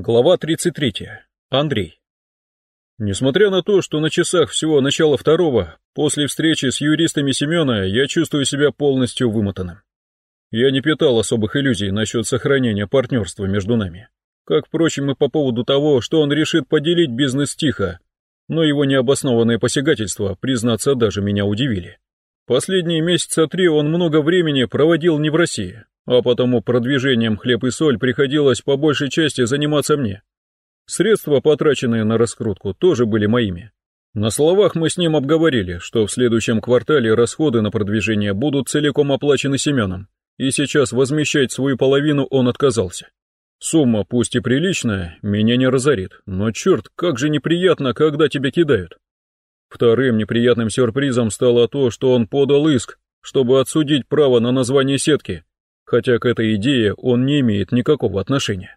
Глава 33. Андрей. Несмотря на то, что на часах всего начало второго, после встречи с юристами Семена я чувствую себя полностью вымотанным. Я не питал особых иллюзий насчет сохранения партнерства между нами. Как, впрочем, и по поводу того, что он решит поделить бизнес тихо, но его необоснованные посягательства, признаться, даже меня удивили. Последние месяца три он много времени проводил не в России, а потому продвижением хлеб и соль приходилось по большей части заниматься мне. Средства, потраченные на раскрутку, тоже были моими. На словах мы с ним обговорили, что в следующем квартале расходы на продвижение будут целиком оплачены Семеном, и сейчас возмещать свою половину он отказался. Сумма, пусть и приличная, меня не разорит, но черт, как же неприятно, когда тебя кидают. Вторым неприятным сюрпризом стало то, что он подал иск, чтобы отсудить право на название сетки, хотя к этой идее он не имеет никакого отношения.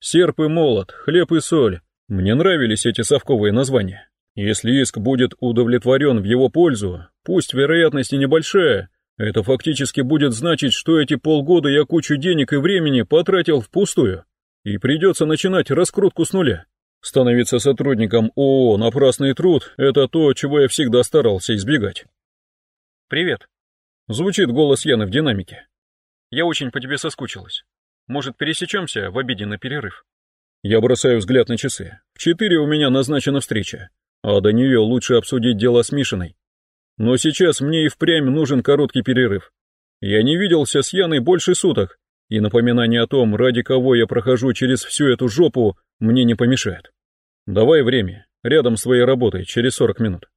Серп и молот, хлеб и соль. Мне нравились эти совковые названия. Если иск будет удовлетворен в его пользу, пусть вероятность и небольшая, это фактически будет значить, что эти полгода я кучу денег и времени потратил впустую, и придется начинать раскрутку с нуля. Становиться сотрудником ООО «Напрасный труд» — это то, чего я всегда старался избегать. «Привет», — звучит голос Яны в динамике. Я очень по тебе соскучилась. Может, пересечемся в обеденный перерыв?» Я бросаю взгляд на часы. В четыре у меня назначена встреча, а до нее лучше обсудить дело с Мишиной. Но сейчас мне и впрямь нужен короткий перерыв. Я не виделся с Яной больше суток, и напоминание о том, ради кого я прохожу через всю эту жопу, мне не помешает. Давай время, рядом с своей работой, через сорок минут.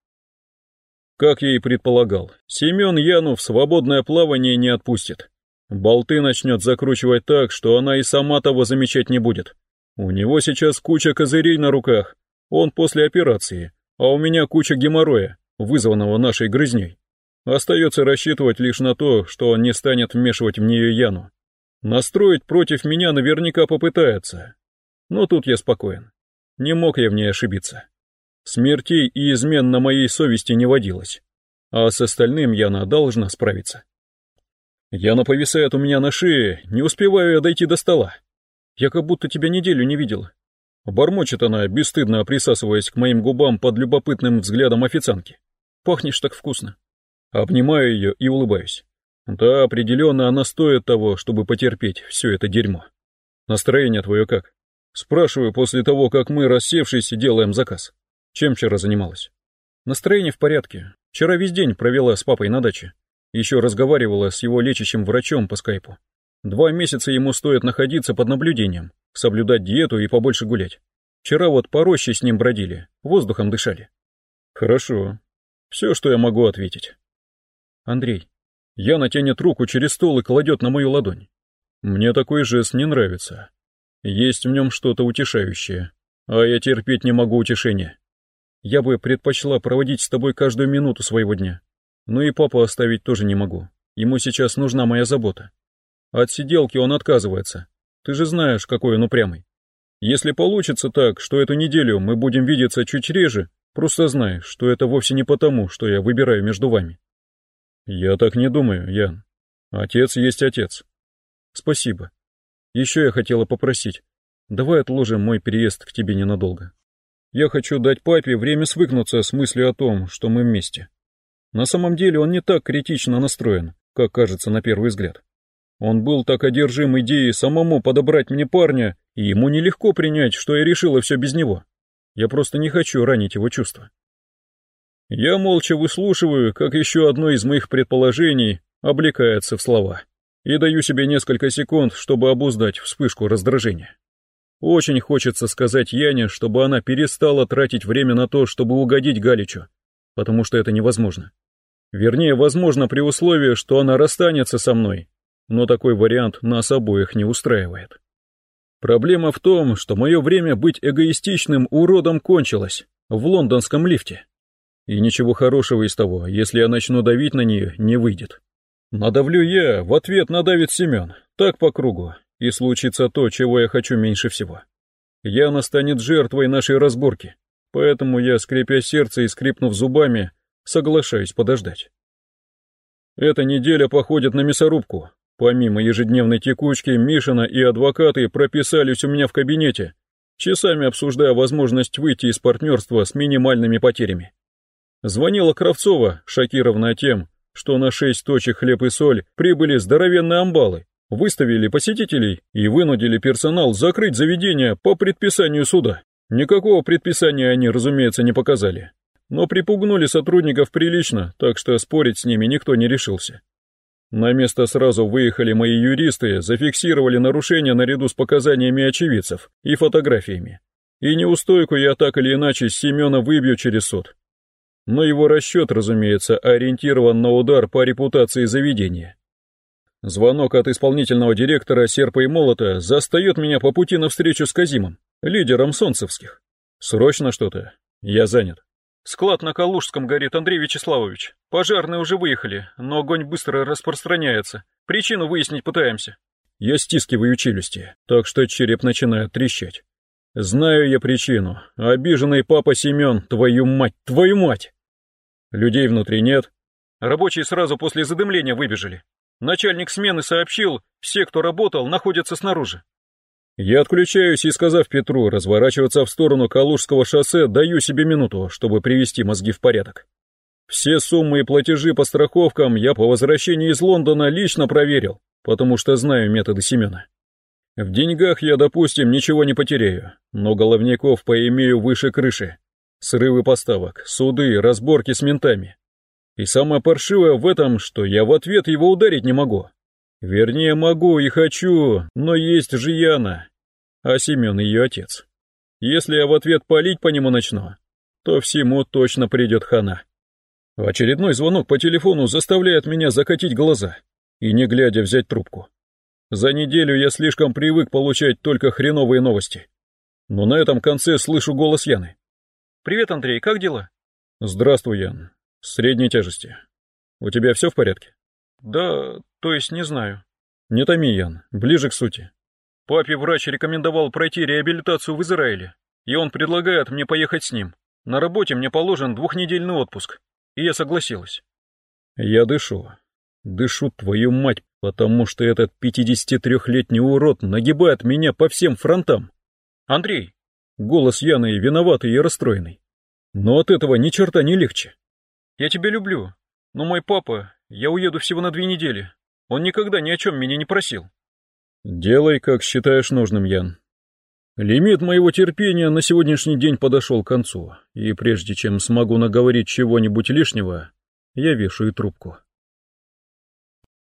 Как я и предполагал, Семен Яну в свободное плавание не отпустит. Болты начнет закручивать так, что она и сама того замечать не будет. У него сейчас куча козырей на руках, он после операции, а у меня куча геморроя, вызванного нашей грызней. Остается рассчитывать лишь на то, что он не станет вмешивать в нее Яну. Настроить против меня наверняка попытается. Но тут я спокоен. Не мог я в ней ошибиться. Смертей и измен на моей совести не водилось. А с остальным Яна должна справиться. Яна повисает у меня на шее, не успеваю я дойти до стола. Я как будто тебя неделю не видел. Бормочет она, бесстыдно присасываясь к моим губам под любопытным взглядом официантки. Пахнешь так вкусно. Обнимаю ее и улыбаюсь. Да, определенно она стоит того, чтобы потерпеть все это дерьмо. Настроение твое как? Спрашиваю после того, как мы, рассевшись, делаем заказ. Чем вчера занималась? Настроение в порядке. Вчера весь день провела с папой на даче. Еще разговаривала с его лечащим врачом по скайпу. Два месяца ему стоит находиться под наблюдением, соблюдать диету и побольше гулять. Вчера вот по роще с ним бродили, воздухом дышали. Хорошо. Все, что я могу ответить. Андрей. Яна тянет руку через стол и кладет на мою ладонь. Мне такой жест не нравится. Есть в нем что-то утешающее, а я терпеть не могу утешения. Я бы предпочла проводить с тобой каждую минуту своего дня. Но и папу оставить тоже не могу. Ему сейчас нужна моя забота. От сиделки он отказывается. Ты же знаешь, какой он упрямый. Если получится так, что эту неделю мы будем видеться чуть реже, просто знай, что это вовсе не потому, что я выбираю между вами. Я так не думаю, Ян. Отец есть отец. Спасибо. Еще я хотела попросить. Давай отложим мой переезд к тебе ненадолго. Я хочу дать папе время свыкнуться с мыслью о том, что мы вместе. На самом деле он не так критично настроен, как кажется на первый взгляд. Он был так одержим идеей самому подобрать мне парня, и ему нелегко принять, что я решила все без него. Я просто не хочу ранить его чувства. Я молча выслушиваю, как еще одно из моих предположений облекается в слова, и даю себе несколько секунд, чтобы обуздать вспышку раздражения. Очень хочется сказать Яне, чтобы она перестала тратить время на то, чтобы угодить Галичу, потому что это невозможно. Вернее, возможно, при условии, что она расстанется со мной, но такой вариант нас обоих не устраивает. Проблема в том, что мое время быть эгоистичным уродом кончилось в лондонском лифте. И ничего хорошего из того, если я начну давить на нее, не выйдет. Надавлю я, в ответ надавит Семен, так по кругу, и случится то, чего я хочу меньше всего. Яна станет жертвой нашей разборки, поэтому я, скрипя сердце и скрипнув зубами, Соглашаюсь подождать. Эта неделя походит на мясорубку. Помимо ежедневной текучки, Мишина и адвокаты прописались у меня в кабинете, часами обсуждая возможность выйти из партнерства с минимальными потерями. Звонила Кравцова, шокированная тем, что на шесть точек хлеб и соль прибыли здоровенные амбалы, выставили посетителей и вынудили персонал закрыть заведение по предписанию суда. Никакого предписания они, разумеется, не показали. Но припугнули сотрудников прилично, так что спорить с ними никто не решился. На место сразу выехали мои юристы, зафиксировали нарушения наряду с показаниями очевидцев и фотографиями. И неустойку я так или иначе Семена выбью через суд. Но его расчет, разумеется, ориентирован на удар по репутации заведения. Звонок от исполнительного директора «Серпа и молота» застает меня по пути на встречу с Казимом, лидером солнцевских. Срочно что-то. Я занят. Склад на Калужском горит, Андрей Вячеславович. Пожарные уже выехали, но огонь быстро распространяется. Причину выяснить пытаемся. Я стискиваю челюсти, так что череп начинает трещать. Знаю я причину. Обиженный папа Семен, твою мать, твою мать! Людей внутри нет. Рабочие сразу после задымления выбежали. Начальник смены сообщил, все, кто работал, находятся снаружи. Я отключаюсь и, сказав Петру разворачиваться в сторону Калужского шоссе, даю себе минуту, чтобы привести мозги в порядок. Все суммы и платежи по страховкам я по возвращении из Лондона лично проверил, потому что знаю методы Семена. В деньгах я, допустим, ничего не потеряю, но головников поимею выше крыши. Срывы поставок, суды, разборки с ментами. И самое паршивое в этом, что я в ответ его ударить не могу. Вернее, могу и хочу, но есть же Яна, а Семен ее отец. Если я в ответ палить по нему начну, то всему точно придет хана. Очередной звонок по телефону заставляет меня закатить глаза и, не глядя, взять трубку. За неделю я слишком привык получать только хреновые новости. Но на этом конце слышу голос Яны. «Привет, Андрей, как дела?» «Здравствуй, Ян. Средней тяжести. У тебя все в порядке?» «Да, то есть не знаю». «Не томи, Ян, ближе к сути». «Папе врач рекомендовал пройти реабилитацию в Израиле, и он предлагает мне поехать с ним. На работе мне положен двухнедельный отпуск, и я согласилась». «Я дышу. Дышу, твою мать, потому что этот 53-летний урод нагибает меня по всем фронтам. Андрей. Голос Яны виноватый и расстроенный. Но от этого ни черта не легче. Я тебя люблю, но мой папа, я уеду всего на две недели. Он никогда ни о чем меня не просил. Делай, как считаешь нужным, Ян. Лимит моего терпения на сегодняшний день подошел к концу, и прежде чем смогу наговорить чего-нибудь лишнего, я вешаю трубку.